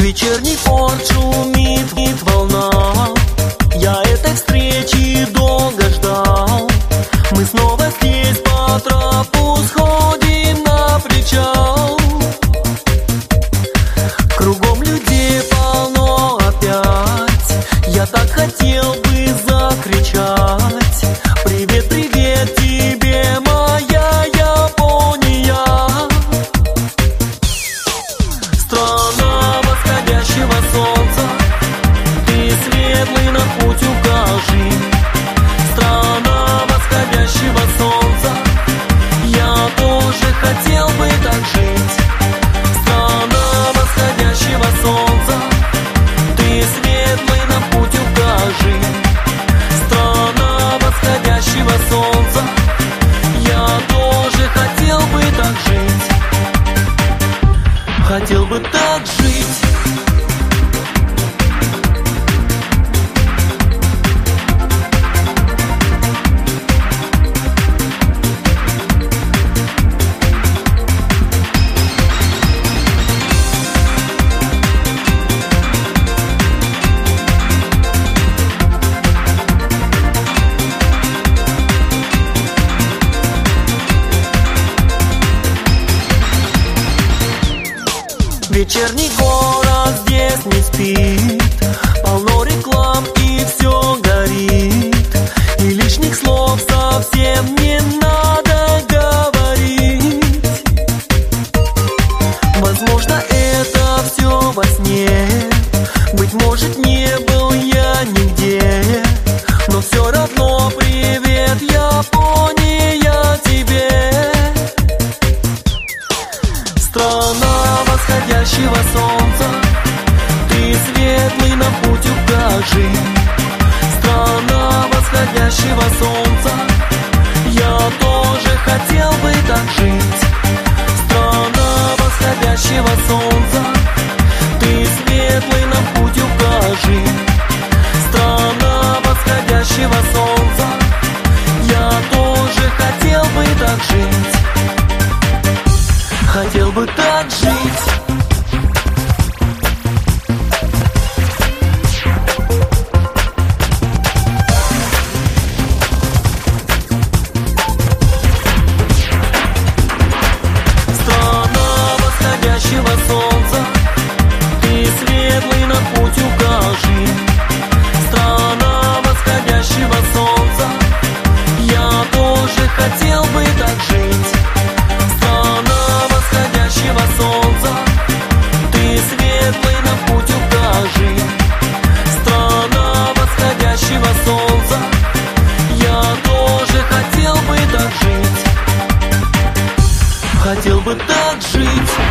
вечерний порт шумит, волна. Я Вечерний город здесь не спит. Полно реклам и все горит. И лишних слов совсем не надо говорить. Возможно, это все во сне. Быть может, не был я нигде. Но все равно привет, Япония, she was so хотел бы так жить.